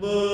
Lord.